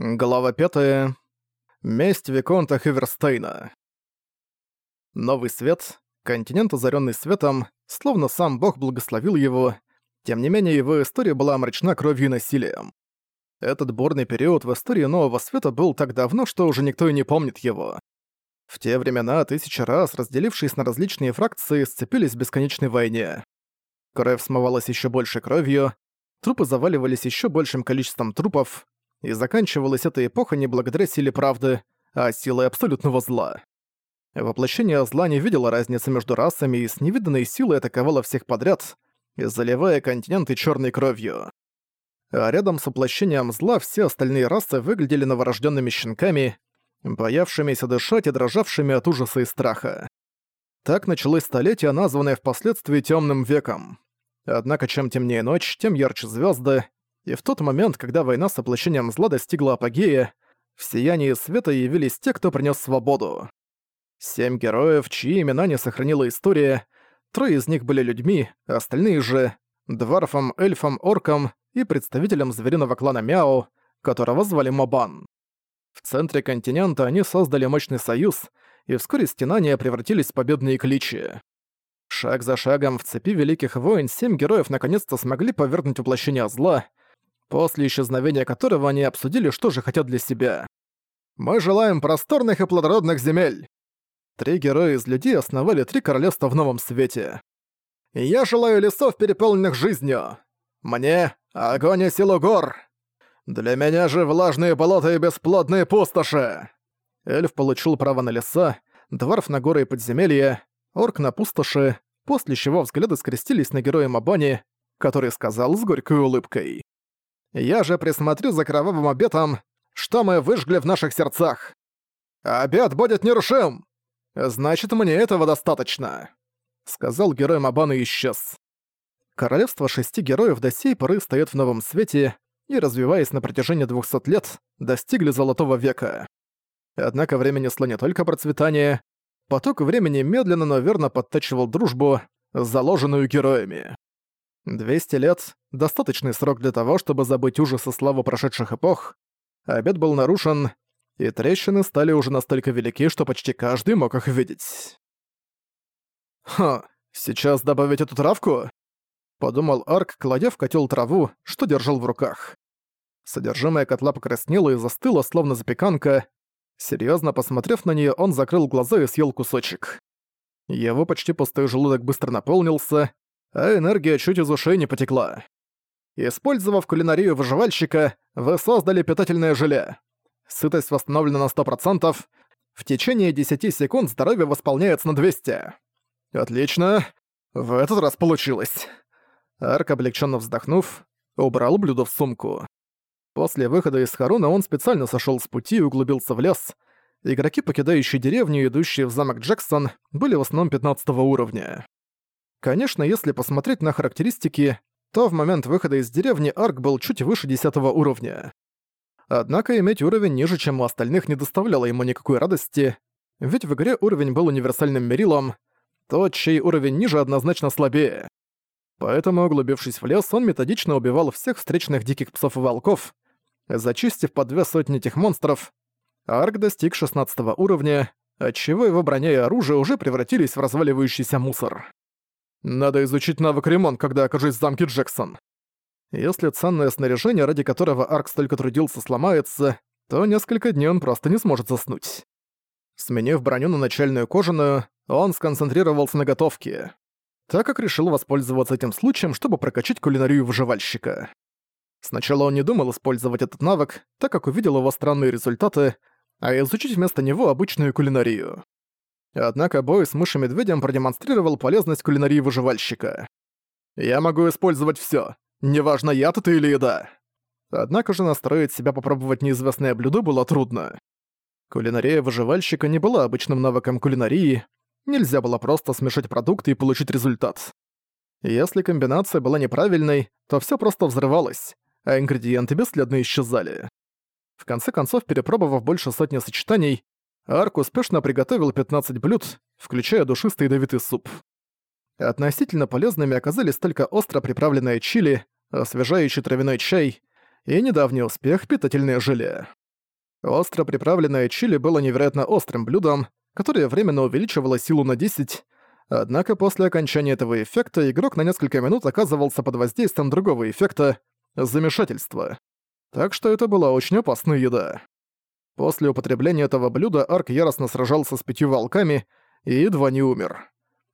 Глава 5. Месть Виконта Хеверстейна. Новый свет, континент, озаренный светом, словно сам бог благословил его, тем не менее его история была омрачена кровью и насилием. Этот бурный период в истории Нового Света был так давно, что уже никто и не помнит его. В те времена тысячи раз, разделившись на различные фракции, сцепились в бесконечной войне. Кровь смывалась еще больше кровью, трупы заваливались еще большим количеством трупов, и заканчивалась эта эпоха не благодаря силе правды, а силой абсолютного зла. Воплощение зла не видело разницы между расами и с невиданной силой атаковало всех подряд, заливая континенты черной кровью. А рядом с воплощением зла все остальные расы выглядели новорожденными щенками, боявшимися дышать и дрожавшими от ужаса и страха. Так началось столетие, названное впоследствии темным веком. Однако чем темнее ночь, тем ярче звезды, и в тот момент, когда война с воплощением зла достигла апогея, в сиянии света явились те, кто принес свободу. Семь героев, чьи имена не сохранила история, трое из них были людьми, а остальные же — дварфом, эльфом, орком и представителем звериного клана Мяо, которого звали Мобан. В центре континента они создали мощный союз, и вскоре стенания превратились в победные кличи. Шаг за шагом в цепи Великих Войн семь героев наконец-то смогли повергнуть воплощение зла, после исчезновения которого они обсудили, что же хотят для себя. «Мы желаем просторных и плодородных земель!» Три героя из людей основали три королевства в Новом Свете. «Я желаю лесов, переполненных жизнью! Мне — огонь и силу гор! Для меня же влажные болота и бесплодные пустоши!» Эльф получил право на леса, дворф на горы и подземелья, орк на пустоши, после чего взгляды скрестились на героя Мабани, который сказал с горькой улыбкой. Я же присмотрю за кровавым обетом, что мы выжгли в наших сердцах. Обет будет нерушим! Значит, мне этого достаточно!» Сказал герой Мабана и исчез. Королевство шести героев до сей поры стоят в новом свете и, развиваясь на протяжении двухсот лет, достигли Золотого века. Однако время несло не только процветание, поток времени медленно, но верно подтачивал дружбу, заложенную героями. 200 лет — достаточный срок для того, чтобы забыть ужасы славы прошедших эпох. Обед был нарушен, и трещины стали уже настолько велики, что почти каждый мог их видеть. «Ха, сейчас добавить эту травку?» — подумал Арк, кладя в котел траву, что держал в руках. Содержимое котла покраснело и застыло, словно запеканка. Серьезно посмотрев на нее, он закрыл глаза и съел кусочек. Его почти пустой желудок быстро наполнился, а энергия чуть из ушей не потекла. Использовав кулинарию выживальщика, вы создали питательное желе. Сытость восстановлена на 100%, в течение 10 секунд здоровье восполняется на 200. Отлично, в этот раз получилось. Арк, облегченно вздохнув, убрал блюдо в сумку. После выхода из Харуна он специально сошел с пути и углубился в лес. Игроки, покидающие деревню и идущие в замок Джексон, были в основном 15 уровня. Конечно, если посмотреть на характеристики, то в момент выхода из деревни Арк был чуть выше 10 уровня. Однако иметь уровень ниже, чем у остальных, не доставляло ему никакой радости, ведь в игре уровень был универсальным мерилом, тот, чей уровень ниже, однозначно слабее. Поэтому, углубившись в лес, он методично убивал всех встречных диких псов и волков, зачистив по две сотни этих монстров. Арк достиг 16 уровня, отчего его броня и оружие уже превратились в разваливающийся мусор. Надо изучить навык ремонт, когда окажусь в замке Джексон. Если ценное снаряжение, ради которого Арк столько трудился, сломается, то несколько дней он просто не сможет заснуть. Сменив броню на начальную кожаную, он сконцентрировался на готовке, так как решил воспользоваться этим случаем, чтобы прокачать кулинарию выживальщика. Сначала он не думал использовать этот навык, так как увидел его странные результаты, а изучить вместо него обычную кулинарию. Однако бой с мышем-медведем продемонстрировал полезность кулинарии выживальщика. «Я могу использовать всё, неважно, яд это или еда». Однако же настроить себя попробовать неизвестное блюдо было трудно. Кулинария выживальщика не была обычным навыком кулинарии, нельзя было просто смешать продукты и получить результат. Если комбинация была неправильной, то всё просто взрывалось, а ингредиенты бесследно исчезали. В конце концов, перепробовав больше сотни сочетаний, Арк успешно приготовил 15 блюд, включая душистый ядовитый суп. Относительно полезными оказались только остро приправленное чили, освежающий травяной чай и недавний успех питательное желе. Остро приправленное чили было невероятно острым блюдом, которое временно увеличивало силу на 10, однако после окончания этого эффекта игрок на несколько минут оказывался под воздействием другого эффекта — замешательства. Так что это была очень опасная еда. После употребления этого блюда Арк яростно сражался с пятью волками и едва не умер.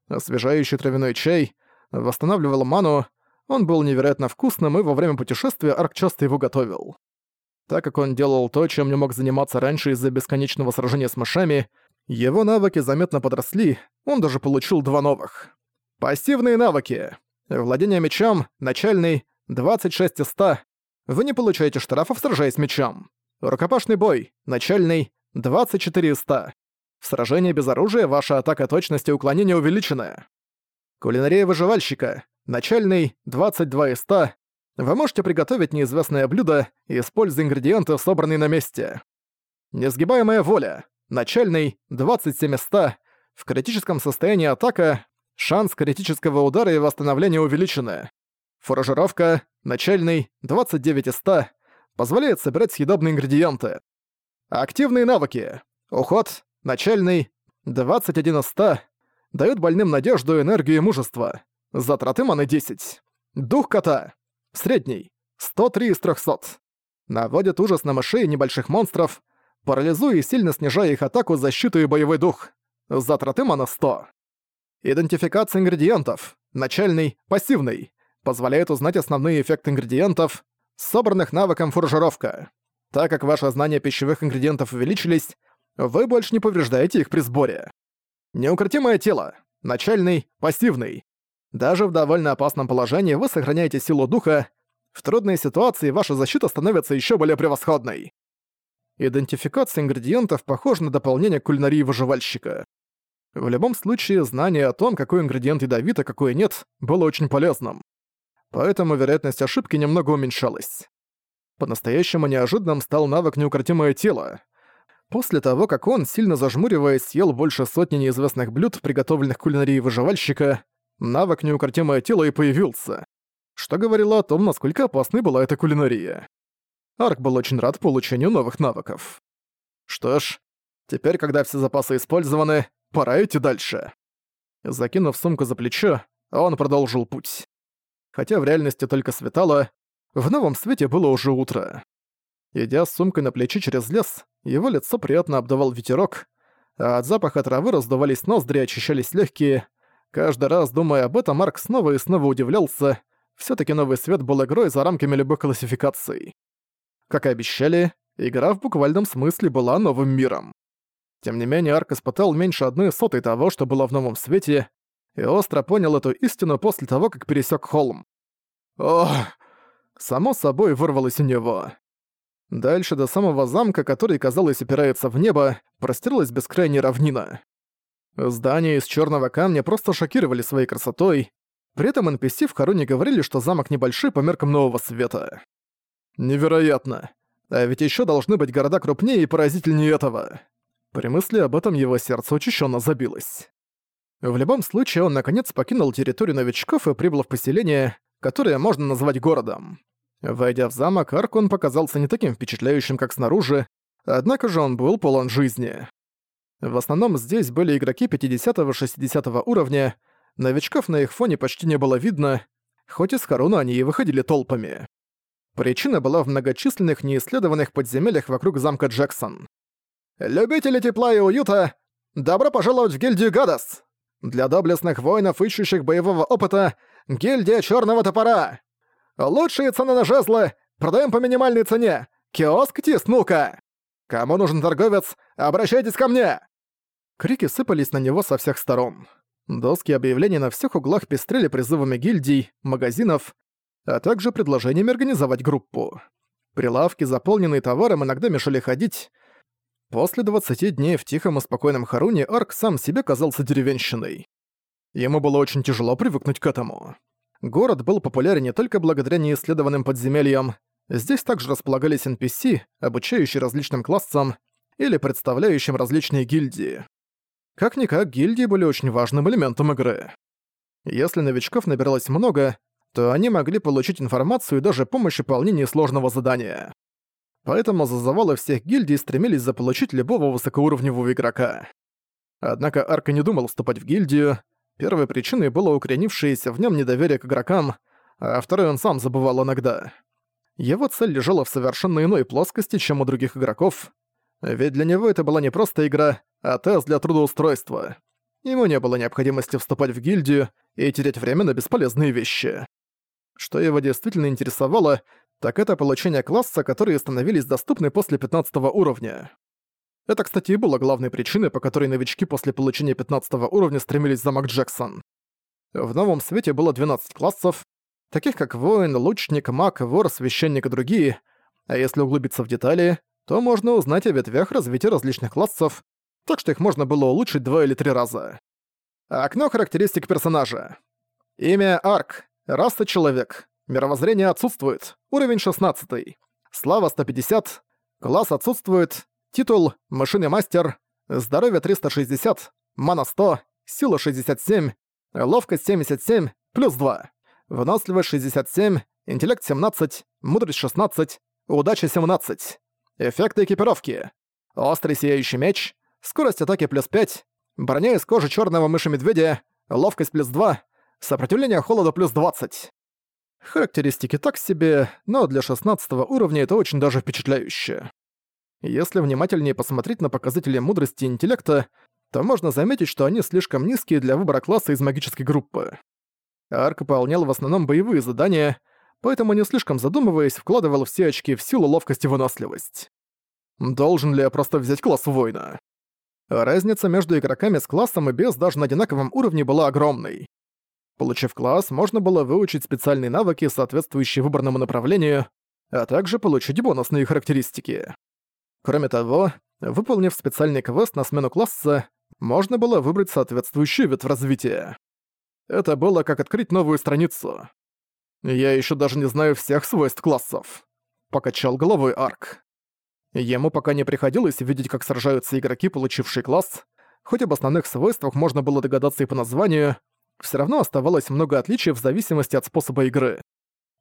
Освежающий травяной чай восстанавливал ману, он был невероятно вкусным, и во время путешествия Арк часто его готовил. Так как он делал то, чем не мог заниматься раньше из-за бесконечного сражения с мышами, его навыки заметно подросли, он даже получил два новых. Пассивные навыки. Владение мечом, начальный, 26 из 100. Вы не получаете штрафов, сражаясь мечом. Рукопашный бой, начальный, 24 из 100. В сражении без оружия ваша атака точности уклонения увеличена. Кулинария выживальщика, начальный, 22 из 100. Вы можете приготовить неизвестное блюдо, используя ингредиенты, собранные на месте. Несгибаемая воля. Начальный, 27 из 100. В критическом состоянии атака. Шанс критического удара и восстановления увеличены. Фуражировка. Начальный, 29 из 100. Позволяет собирать съедобные ингредиенты. Активные навыки. Уход. Начальный, 21 из 100. Дают больным надежду, энергию и мужество. Затраты маны 10. Дух кота. Средний. 103 из 300. Наводит ужас на мышей и небольших монстров, парализуя и сильно снижая их атаку, защиту и боевой дух. Затраты мана 100. Идентификация ингредиентов. Начальный, пассивный. Позволяет узнать основные эффекты ингредиентов, собранных навыком фуржировка. Так как ваши знания пищевых ингредиентов увеличились, вы больше не повреждаете их при сборе. Неукротимое тело. Начальный, пассивный. Даже в довольно опасном положении вы сохраняете силу духа, в трудной ситуации ваша защита становится еще более превосходной. Идентификация ингредиентов похожа на дополнение кулинарии выживальщика. В любом случае, знание о том, какой ингредиент ядовит, а какой нет, было очень полезным. Поэтому вероятность ошибки немного уменьшалась. По-настоящему неожиданным стал навык «Неукротимое тело». После того, как он, сильно зажмуриваясь, съел больше сотни неизвестных блюд, приготовленных кулинарии выживальщика, навык неукротимое тело и появился. Что говорило о том, насколько опасной была эта кулинария. Арк был очень рад получению новых навыков. Что ж, теперь, когда все запасы использованы, пора идти дальше. Закинув сумку за плечо, он продолжил путь. Хотя в реальности только светало, в новом свете было уже утро. Идя с сумкой на плече через лес, его лицо приятно обдавал ветерок, а от запаха травы раздувались ноздри и очищались легкие, Каждый раз, думая об этом, Марк снова и снова удивлялся. все таки новый свет был игрой за рамками любых классификаций. Как и обещали, игра в буквальном смысле была новым миром. Тем не менее, Арк испытал меньше одной сотой того, что было в новом свете, и остро понял эту истину после того, как пересек холм. Ох! Само собой вырвалось у него. Дальше до самого замка, который, казалось, опирается в небо, простерлась бескрайняя равнина. Здания из черного камня просто шокировали своей красотой. При этом NPC в Харуне говорили, что замок небольшой по меркам нового света. Невероятно. А ведь еще должны быть города крупнее и поразительнее этого. При мысли об этом его сердце учащенно забилось. В любом случае, он наконец покинул территорию новичков и прибыл в поселение, которое можно назвать городом. Войдя в замок, Аркон показался не таким впечатляющим, как снаружи, однако же он был полон жизни. В основном здесь были игроки 50-60 уровня, новичков на их фоне почти не было видно, хоть из Харуна они и выходили толпами. Причина была в многочисленных неисследованных подземельях вокруг замка Джексон. «Любители тепла и уюта, добро пожаловать в гильдию Гадас! Для доблестных воинов, ищущих боевого опыта, гильдия Черного Топора! Лучшие цены на жезлы продаем по минимальной цене! Киоск Тис, ну-ка! Кому нужен торговец, обращайтесь ко мне!» Крики сыпались на него со всех сторон. Доски объявлений на всех углах пестрели призывами гильдий, магазинов, а также предложениями организовать группу. Прилавки, заполненные товаром, иногда мешали ходить. После 20 дней в тихом и спокойном Харуне Арк сам себе казался деревенщиной. Ему было очень тяжело привыкнуть к этому. Город был популярен не только благодаря неисследованным подземельям, здесь также располагались NPC, обучающие различным классам или представляющим различные гильдии. Как-никак, гильдии были очень важным элементом игры. Если новичков набиралось много, то они могли получить информацию и даже помощь в выполнении сложного задания. Поэтому зазывалы всех гильдий стремились заполучить любого высокоуровневого игрока. Однако Арка не думал вступать в гильдию. Первой причиной было укоренившееся в нем недоверие к игрокам, а второй он сам забывал иногда. Его цель лежала в совершенно иной плоскости, чем у других игроков, ведь для него это была не просто игра, а тест для трудоустройства. Ему не было необходимости вступать в гильдию и терять время на бесполезные вещи. Что его действительно интересовало, так это получение класса, которые становились доступны после 15 уровня. Это, кстати, и было главной причиной, по которой новички после получения 15 уровня стремились за Мак Джексон. В новом свете было 12 классов, таких как воин, лучник, маг, вор, священник и другие, а если углубиться в детали, то можно узнать о ветвях развития различных классов, так что их можно было улучшить два или три раза. Окно характеристик персонажа. Имя Арк. Раса Человек. Мировоззрение отсутствует. Уровень 16. Слава 150. Класс отсутствует. Титул Машины Мастер. Здоровье 360. Мана 100. Сила 67. Ловкость 77. Плюс 2. Выносливость 67. Интеллект 17. Мудрость 16. Удача 17. Эффекты экипировки. Острый сияющий меч. Скорость атаки плюс 5. Броня из кожи черного мыши-медведя. Ловкость плюс 2. Сопротивление холода плюс 20. Характеристики так себе, но для 16 уровня это очень даже впечатляюще. Если внимательнее посмотреть на показатели мудрости и интеллекта, то можно заметить, что они слишком низкие для выбора класса из магической группы. Арк выполнял в основном боевые задания, поэтому не слишком задумываясь, вкладывал все очки в силу, ловкость и выносливость. Должен ли я просто взять класс воина? Разница между игроками с классом и без даже на одинаковом уровне была огромной. Получив класс, можно было выучить специальные навыки, соответствующие выбранному направлению, а также получить бонусные характеристики. Кроме того, выполнив специальный квест на смену класса, можно было выбрать соответствующий вид в развитии. Это было как открыть новую страницу. Я еще даже не знаю всех свойств классов. Покачал головой Арк. Ему пока не приходилось видеть, как сражаются игроки, получившие класс. Хоть об основных свойствах можно было догадаться и по названию, все равно оставалось много отличий в зависимости от способа игры.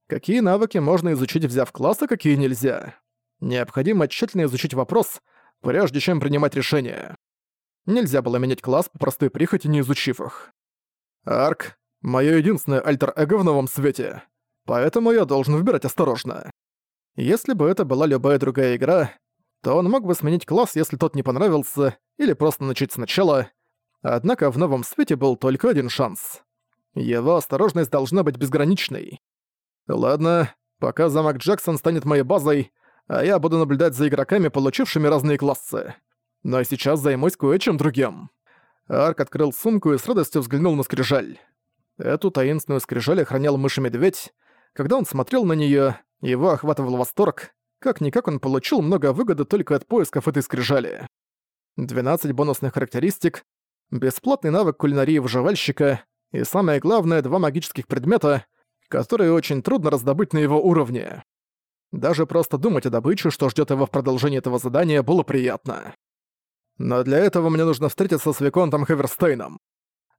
Какие навыки можно изучить, взяв класс, а какие нельзя. Необходимо тщательно изучить вопрос, прежде чем принимать решение. Нельзя было менять класс по простой прихоти, не изучив их. Арк — моё единственное альтер-эго в новом свете, поэтому я должен выбирать осторожно. Если бы это была любая другая игра, то он мог бы сменить класс, если тот не понравился, или просто начать сначала, однако в новом свете был только один шанс. Его осторожность должна быть безграничной. Ладно, пока замок Джексон станет моей базой, а я буду наблюдать за игроками, получившими разные классы. Но сейчас займусь кое-чем другим. Арк открыл сумку и с радостью взглянул на скрижаль. Эту таинственную скрижаль охранял мыши-медведь. Когда он смотрел на неё, его охватывал восторг. Как-никак он получил много выгоды только от поисков этой скрижали. 12 бонусных характеристик, бесплатный навык кулинарии выживальщика и, самое главное, два магических предмета, которые очень трудно раздобыть на его уровне. Даже просто думать о добыче, что ждёт его в продолжении этого задания, было приятно. Но для этого мне нужно встретиться с Виконтом Хеверстейном.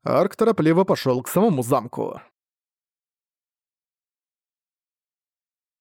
Арк торопливо пошёл к самому замку.